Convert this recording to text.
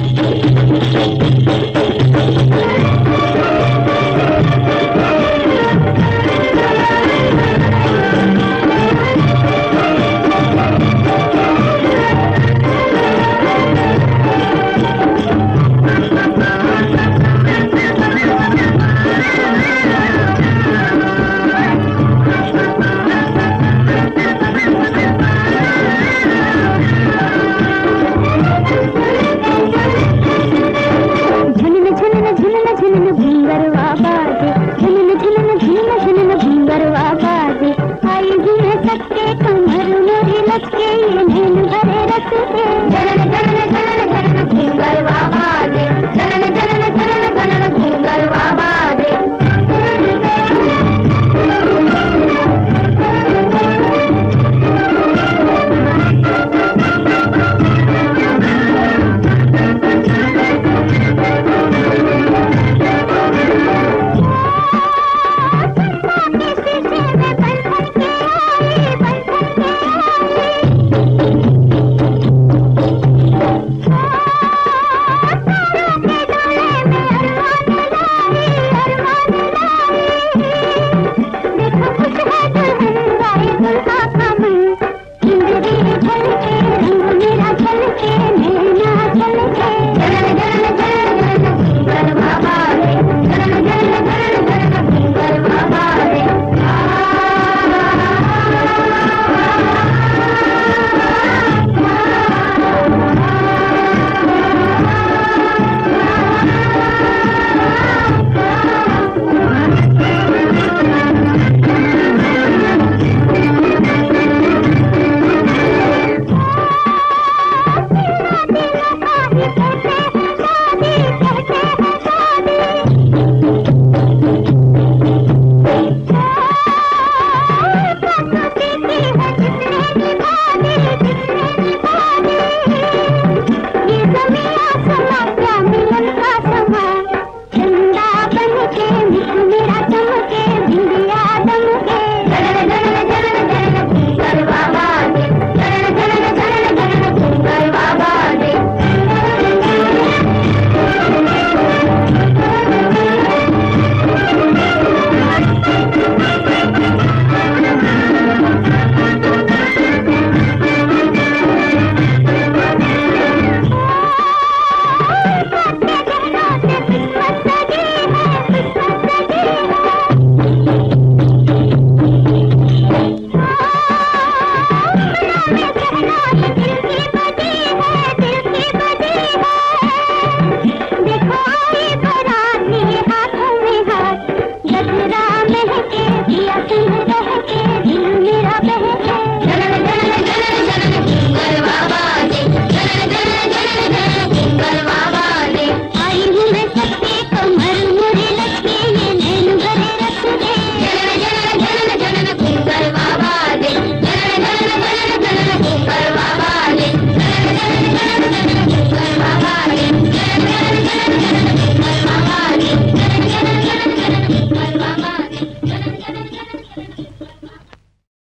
フフフフ。भूंगरवा बाजे झुलन झुलन झुलन झुलन भूंगरवा बाजे आई जी सकते कमर में हिलक के ये भरे रखते